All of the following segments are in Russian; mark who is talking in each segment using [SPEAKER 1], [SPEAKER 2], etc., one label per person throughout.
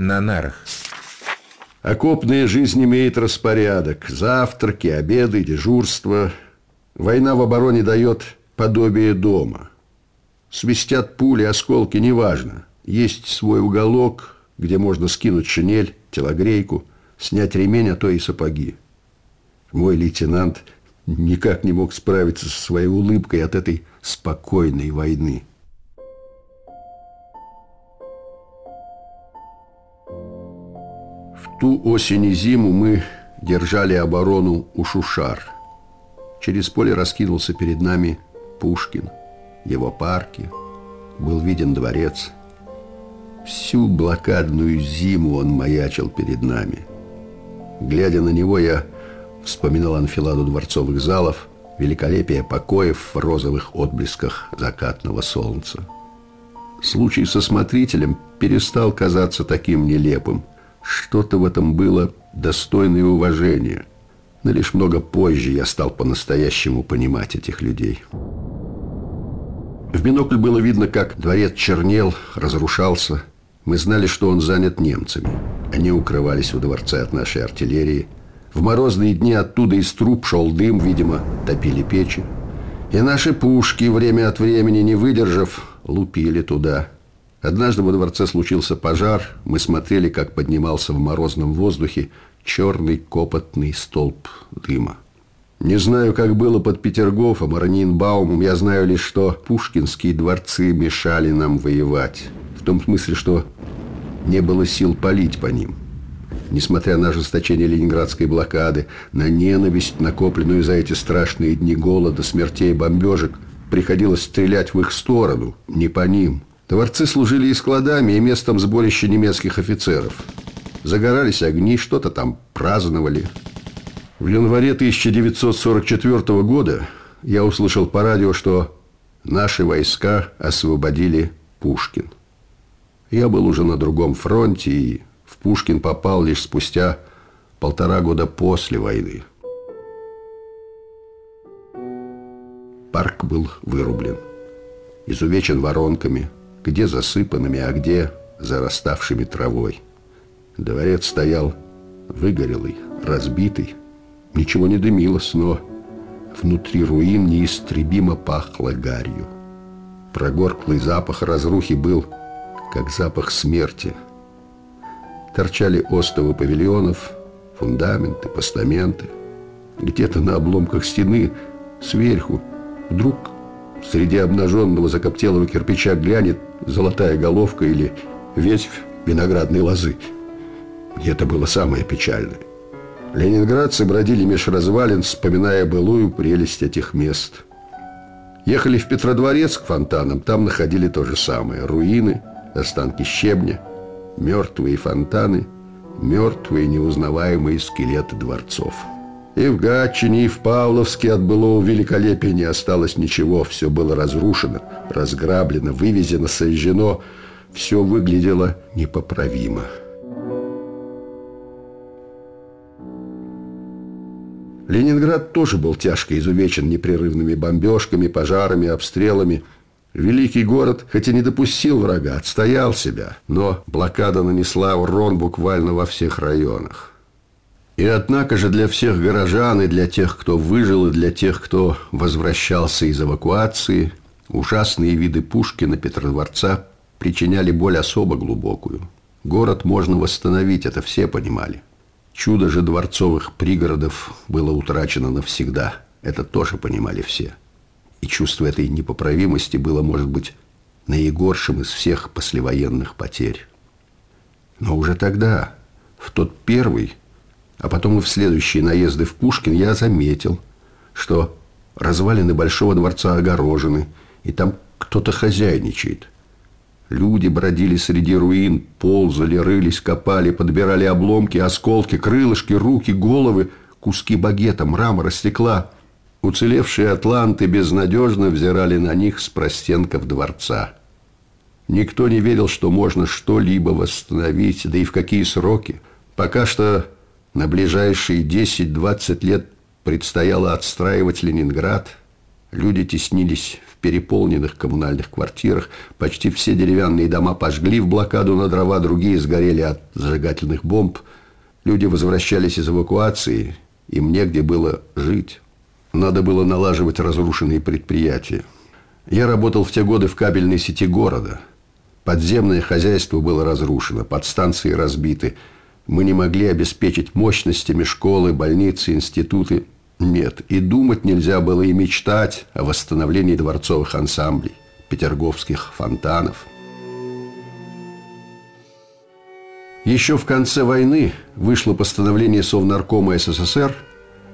[SPEAKER 1] на нарах.
[SPEAKER 2] Окопная жизнь имеет распорядок. Завтраки, обеды, дежурство. Война в обороне дает подобие дома. Свистят пули, осколки, неважно. Есть свой уголок, где можно скинуть шинель, телогрейку, снять ремень, а то и сапоги. Мой лейтенант никак не мог справиться со своей улыбкой от этой спокойной войны. Ту осень и зиму мы держали оборону у Шушар. Через поле раскинулся перед нами Пушкин, его парки, был виден дворец. Всю блокадную зиму он маячил перед нами. Глядя на него, я вспоминал анфиладу дворцовых залов, великолепие покоев в розовых отблесках закатного солнца. Случай со смотрителем перестал казаться таким нелепым. Что-то в этом было достойное уважения. Но лишь много позже я стал по-настоящему понимать этих людей. В бинокль было видно, как дворец чернел, разрушался. Мы знали, что он занят немцами. Они укрывались в дворце от нашей артиллерии – в морозные дни оттуда из труб шел дым, видимо, топили печи. И наши пушки, время от времени не выдержав, лупили туда. Однажды во дворце случился пожар. Мы смотрели, как поднимался в морозном воздухе черный копотный столб дыма. Не знаю, как было под Петергофом, Аранинбаумом. Я знаю лишь, что пушкинские дворцы мешали нам воевать. В том смысле, что не было сил палить по ним. Несмотря на ожесточение ленинградской блокады, на ненависть, накопленную за эти страшные дни голода, смертей бомбежек, приходилось стрелять в их сторону, не по ним. Дворцы служили и складами, и местом сборища немецких офицеров. Загорались огни, что-то там праздновали. В январе 1944 года я услышал по радио, что наши войска освободили Пушкин. Я был уже на другом фронте и Пушкин попал лишь спустя полтора года после войны. Парк был вырублен, изувечен воронками, где засыпанными, а где зараставшими травой. Дворец стоял выгорелый, разбитый, ничего не дымилось, но внутри руин неистребимо пахло гарью. Прогорклый запах разрухи был, как запах смерти – торчали остовы павильонов, фундаменты, постаменты. Где-то на обломках стены, сверху, вдруг среди обнаженного закоптелого кирпича глянет золотая головка или ветвь виноградной лозы. И это было самое печальное. Ленинградцы бродили меж развалин, вспоминая былую прелесть этих мест. Ехали в Петродворец к фонтанам, там находили то же самое. Руины, останки щебня – мертвые фонтаны, мертвые неузнаваемые скелеты дворцов. И в Гатчине, и в Павловске от былого великолепия не осталось ничего. Все было разрушено, разграблено, вывезено, сожжено. Все выглядело непоправимо. Ленинград тоже был тяжко изувечен непрерывными бомбежками, пожарами, обстрелами – Великий город, хоть и не допустил врага, отстоял себя, но блокада нанесла урон буквально во всех районах. И однако же для всех горожан, и для тех, кто выжил, и для тех, кто возвращался из эвакуации, ужасные виды Пушкина, Петродворца причиняли боль особо глубокую. Город можно восстановить, это все понимали. Чудо же дворцовых пригородов было утрачено навсегда. Это тоже понимали все. И чувство этой непоправимости было, может быть, наигоршим из всех послевоенных потерь. Но уже тогда, в тот первый, а потом и в следующие наезды в Пушкин, я заметил, что развалины Большого дворца огорожены, и там кто-то хозяйничает. Люди бродили среди руин, ползали, рылись, копали, подбирали обломки, осколки, крылышки, руки, головы, куски багета, мрамора, стекла – Уцелевшие атланты безнадежно взирали на них с простенков дворца. Никто не верил, что можно что-либо восстановить, да и в какие сроки. Пока что на ближайшие 10-20 лет предстояло отстраивать Ленинград, Люди теснились в переполненных коммунальных квартирах. Почти все деревянные дома пожгли в блокаду на дрова, другие сгорели от зажигательных бомб. Люди возвращались из эвакуации, им негде было жить. Надо было налаживать разрушенные предприятия. Я работал в те годы в кабельной сети города. Подземное хозяйство было разрушено, подстанции разбиты. Мы не могли обеспечить мощностями школы, больницы, институты. Нет, и думать нельзя было и мечтать о восстановлении дворцовых ансамблей, петерговских фонтанов. Еще в конце войны вышло постановление Совнаркома СССР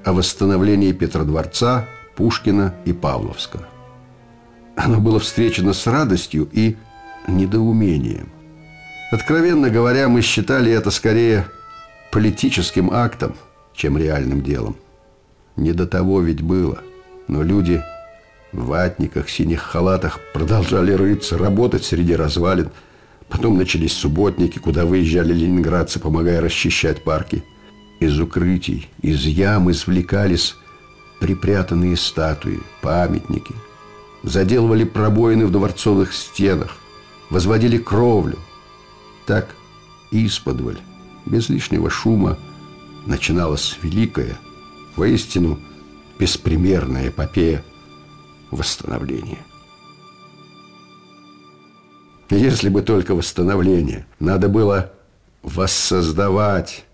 [SPEAKER 2] о восстановлении Петродворца, Пушкина и Павловска. Оно было встречено с радостью и недоумением. Откровенно говоря, мы считали это скорее политическим актом, чем реальным делом. Не до того ведь было. Но люди в ватниках, синих халатах продолжали рыться, работать среди развалин. Потом начались субботники, куда выезжали ленинградцы, помогая расчищать парки. Из укрытий, из ям извлекались припрятанные статуи, памятники. Заделывали пробоины в дворцовых стенах, возводили кровлю. Так, исподволь, без лишнего шума, начиналась великая, воистину беспримерная эпопея восстановления. Если бы только восстановление, надо было воссоздавать,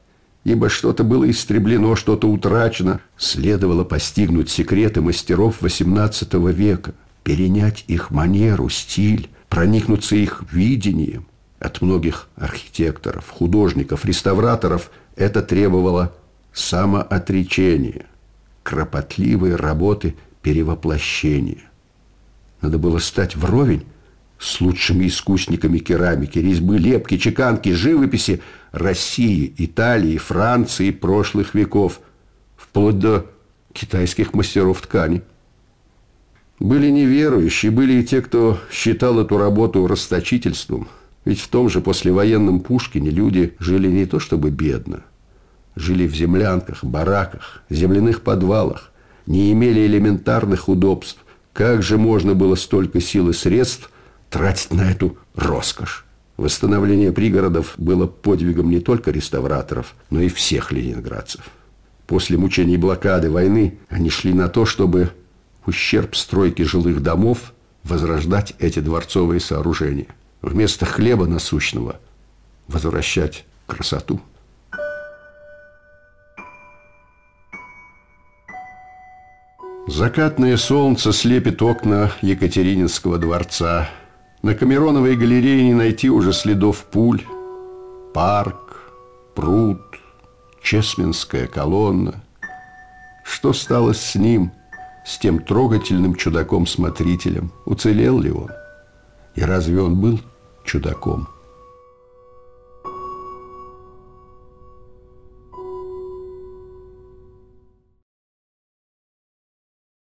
[SPEAKER 2] ибо что-то было истреблено, что-то утрачено. Следовало постигнуть секреты мастеров XVIII века, перенять их манеру, стиль, проникнуться их видением. От многих архитекторов, художников, реставраторов это требовало самоотречения, кропотливой работы перевоплощения. Надо было стать вровень с лучшими искусниками керамики, резьбы, лепки, чеканки, живописи России, Италии, Франции прошлых веков, вплоть до китайских мастеров ткани. Были неверующие, были и те, кто считал эту работу расточительством. Ведь в том же послевоенном Пушкине люди жили не то чтобы бедно, жили в землянках, бараках, земляных подвалах, не имели элементарных удобств. Как же можно было столько сил и средств тратить на эту роскошь? Восстановление пригородов было подвигом не только реставраторов, но и всех ленинградцев. После мучений блокады войны они шли на то, чтобы ущерб стройки жилых домов возрождать эти дворцовые сооружения. Вместо хлеба насущного возвращать красоту. Закатное солнце слепит окна Екатерининского дворца. На Камероновой галерее не найти уже следов пуль. Парк, пруд, Чесменская колонна. Что стало с ним, с тем трогательным чудаком-смотрителем? Уцелел ли он? И разве он был чудаком?